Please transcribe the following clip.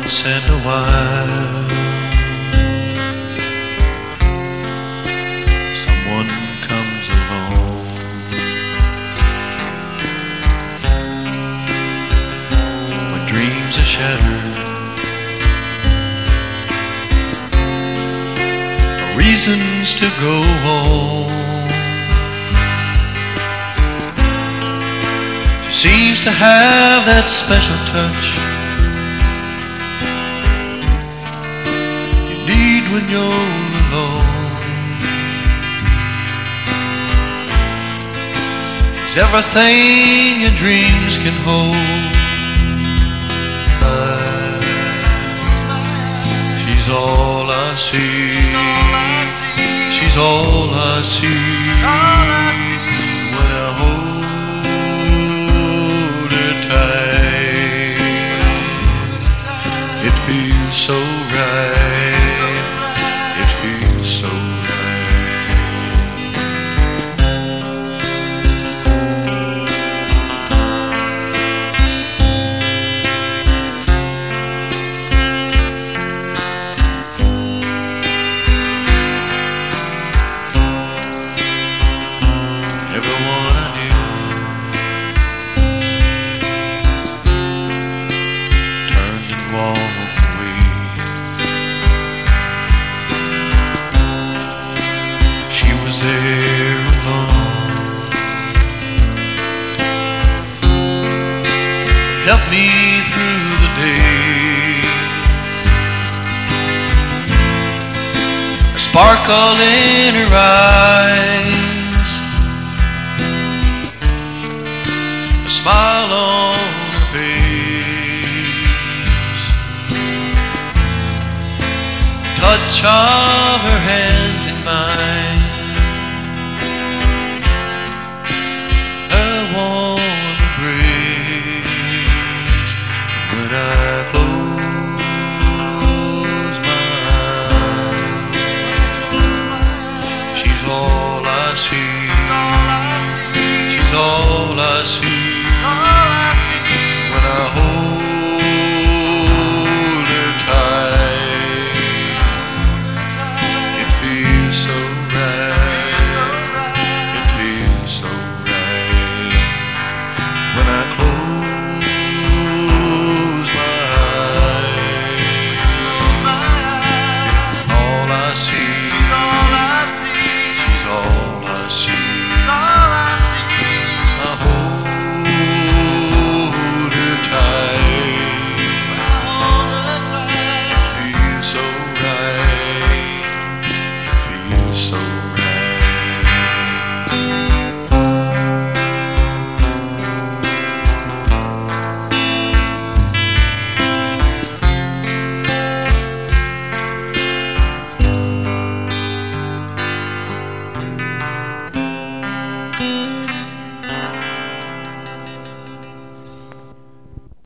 once in a while. Someone comes along. When dreams are shattered, no reasons to go on. She seems to have that special touch when you're alone. She's everything your dreams can hold. She's all I see. She's all I see. So right. Was there alone. Helped me through the day. A sparkle in her eyes. A smile on her face. Touch of